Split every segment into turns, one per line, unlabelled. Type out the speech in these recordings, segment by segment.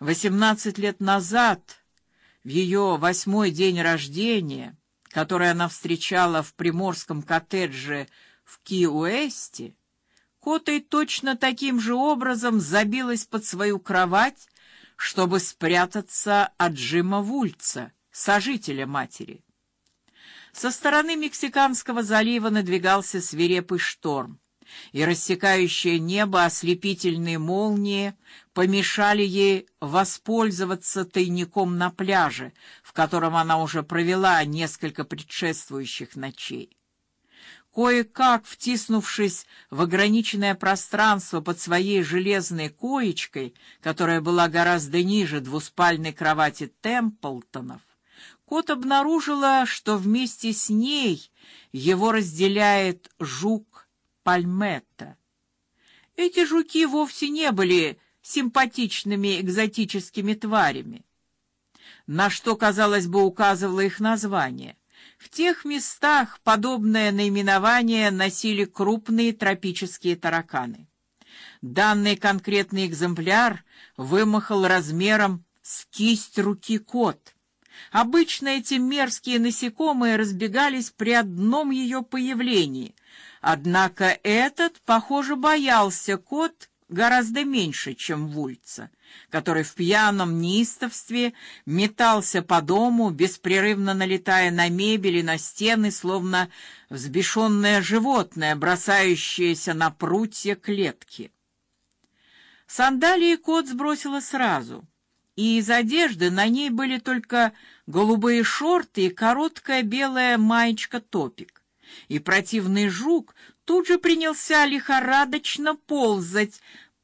Восемнадцать лет назад, в ее восьмой день рождения, который она встречала в приморском коттедже в Ки-Уэсте, Котой точно таким же образом забилась под свою кровать, чтобы спрятаться от Джима Вульца, сожителя матери. Со стороны Мексиканского залива надвигался свирепый шторм и рассекающее небо ослепительные молнии помешали ей воспользоваться тайником на пляже, в котором она уже провела несколько предшествующих ночей. Кое-как втиснувшись в ограниченное пространство под своей железной коечкой, которая была гораздо ниже двуспальной кровати Темплтонов, Кот обнаружила, что вместе с ней его разделяет жук пальметта. Эти жуки вовсе не были симпатичными экзотическими тварями, на что, казалось бы, указывало их название. В тех местах подобное наименование носили крупные тропические тараканы. Данный конкретный экземпляр вымахал размером с кисть руки кот. Обычно эти мерзкие насекомые разбегались при одном ее появлении, Однако этот, похоже, боялся кот гораздо меньше, чем Вульца, который в пьяном неистовстве метался по дому, беспрерывно налетая на мебель и на стены, словно взбешенное животное, бросающееся на прутья клетки. Сандалии кот сбросила сразу, и из одежды на ней были только голубые шорты и короткая белая маечка-топик и противный жук тут же принялся лихорадочно ползать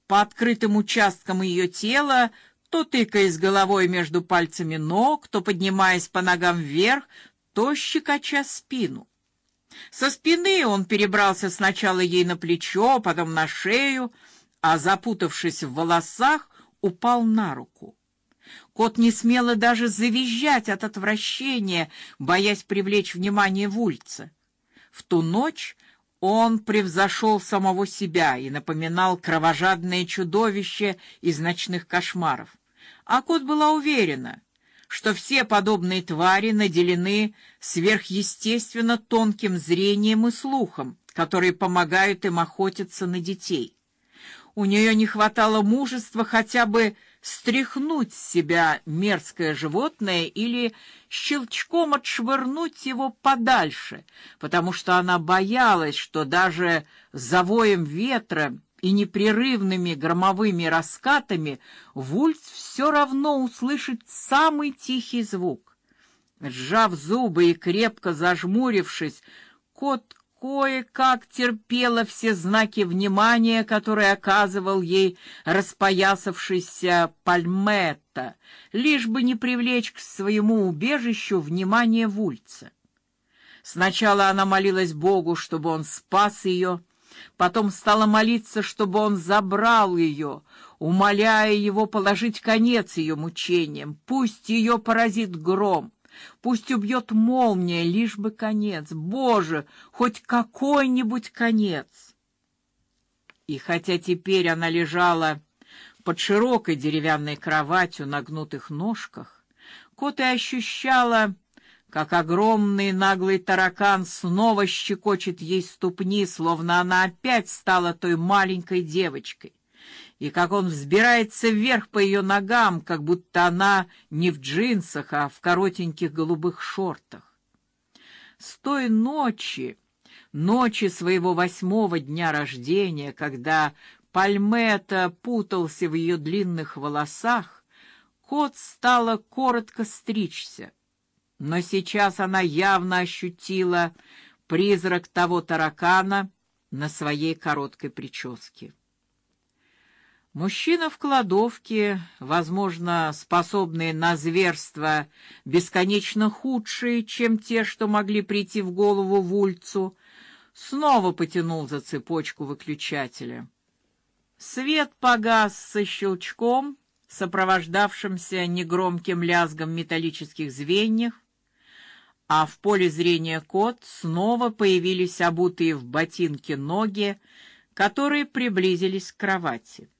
по открытым участкам ее тела, то тыкаясь головой между пальцами ног, то поднимаясь по ногам вверх, то щекоча спину. Со спины он перебрался сначала ей на плечо, потом на шею, а запутавшись в волосах, упал на руку. Кот не смела даже завизжать от отвращения, боясь привлечь внимание Вульца. В ту ночь он превзошел самого себя и напоминал кровожадное чудовище из ночных кошмаров. А кот была уверена, что все подобные твари наделены сверхъестественно тонким зрением и слухом, которые помогают им охотиться на детей. У нее не хватало мужества хотя бы стряхнуть с себя мерзкое животное или щелчком отшвырнуть его подальше, потому что она боялась, что даже завоем ветра и непрерывными громовыми раскатами Вульф все равно услышит самый тихий звук. Сжав зубы и крепко зажмурившись, кот кое-как терпела все знаки внимания, которые оказывал ей распоясавшийся Пальметта, лишь бы не привлечь к своему убежищу внимание Вульца. Сначала она молилась Богу, чтобы он спас ее, потом стала молиться, чтобы он забрал ее, умоляя его положить конец ее мучениям, пусть ее поразит гром. Пусть убьет молния, лишь бы конец. Боже, хоть какой-нибудь конец. И хотя теперь она лежала под широкой деревянной кроватью на гнутых ножках, кот и ощущала, как огромный наглый таракан снова щекочет ей ступни, словно она опять стала той маленькой девочкой и как он взбирается вверх по ее ногам, как будто она не в джинсах, а в коротеньких голубых шортах. С той ночи, ночи своего восьмого дня рождения, когда Пальмета путался в ее длинных волосах, кот стала коротко стричься. Но сейчас она явно ощутила призрак того таракана на своей короткой прическе. Мужчина в кладовке, возможно, способный на зверства бесконечно худшие, чем те, что могли прийти в голову Вульцу, снова потянул за цепочку выключателя. Свет погас со щелчком, сопровождавшимся негромким лязгом металлических звеньев, а в поле зрения кот снова появились обутые в ботинки ноги, которые приблизились к кровати.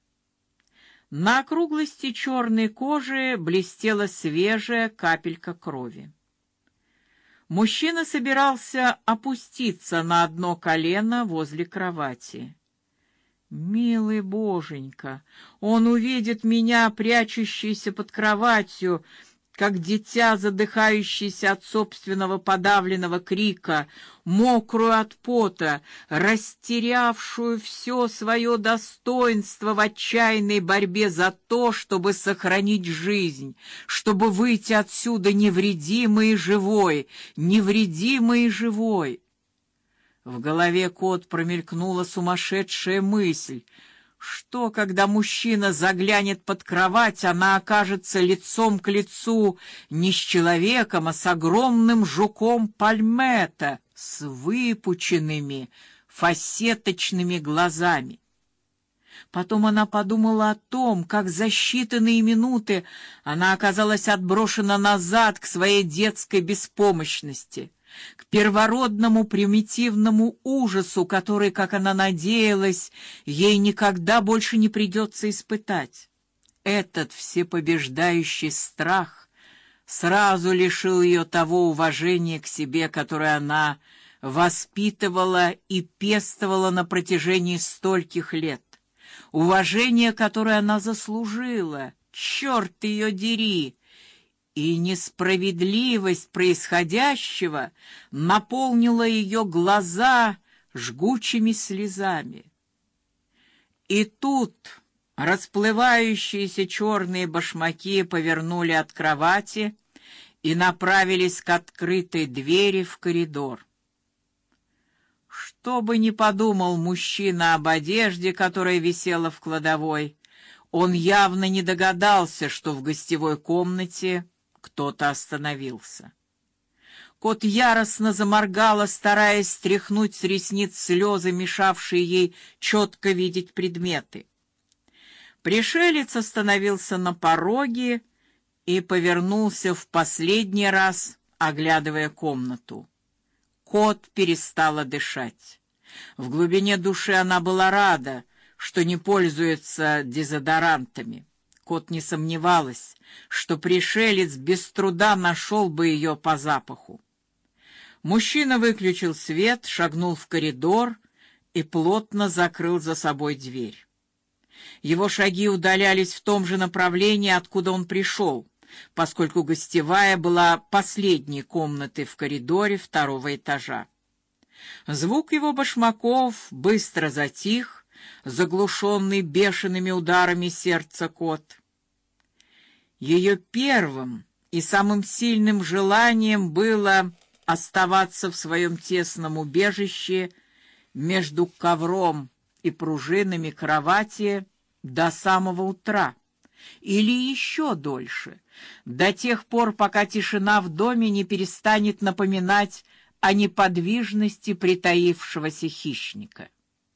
На округлости черной кожи блестела свежая капелька крови. Мужчина собирался опуститься на одно колено возле кровати. Милый боженька, он увидит меня, прячущейся под кроватью, как дитя, задыхающееся от собственного подавленного крика, мокрую от пота, растерявшую все свое достоинство в отчаянной борьбе за то, чтобы сохранить жизнь, чтобы выйти отсюда невредимой и живой, невредимой и живой. В голове кот промелькнула сумасшедшая мысль — что, когда мужчина заглянет под кровать, она окажется лицом к лицу не с человеком, а с огромным жуком пальмета с выпученными фасеточными глазами. Потом она подумала о том, как за считанные минуты она оказалась отброшена назад к своей детской беспомощности к первородному примитивному ужасу, который, как она надеялась, ей никогда больше не придется испытать. Этот всепобеждающий страх сразу лишил ее того уважения к себе, которое она воспитывала и пестовала на протяжении стольких лет. Уважение, которое она заслужила. Черт ее дери! И несправедливость происходящего наполнила ее глаза жгучими слезами. И тут расплывающиеся черные башмаки повернули от кровати и направились к открытой двери в коридор. Что бы ни подумал мужчина об одежде, которая висела в кладовой, он явно не догадался, что в гостевой комнате кто-то остановился. Кот яростно заморгала, стараясь стряхнуть с ресниц слезы, мешавшие ей четко видеть предметы. Пришелец остановился на пороге и повернулся в последний раз, оглядывая комнату. Кот перестала дышать. В глубине души она была рада, что не пользуется дезодорантами. Кот не сомневалась, что пришелец без труда нашел бы ее по запаху. Мужчина выключил свет, шагнул в коридор и плотно закрыл за собой дверь. Его шаги удалялись в том же направлении, откуда он пришел, поскольку гостевая была последней комнатой в коридоре второго этажа. Звук его башмаков быстро затих, заглушенный бешеными ударами сердца кот. Ее первым и самым сильным желанием было оставаться в своем тесном убежище между ковром и пружинами кровати до самого утра или еще дольше, до тех пор, пока тишина в доме не перестанет напоминать о неподвижности притаившегося хищника.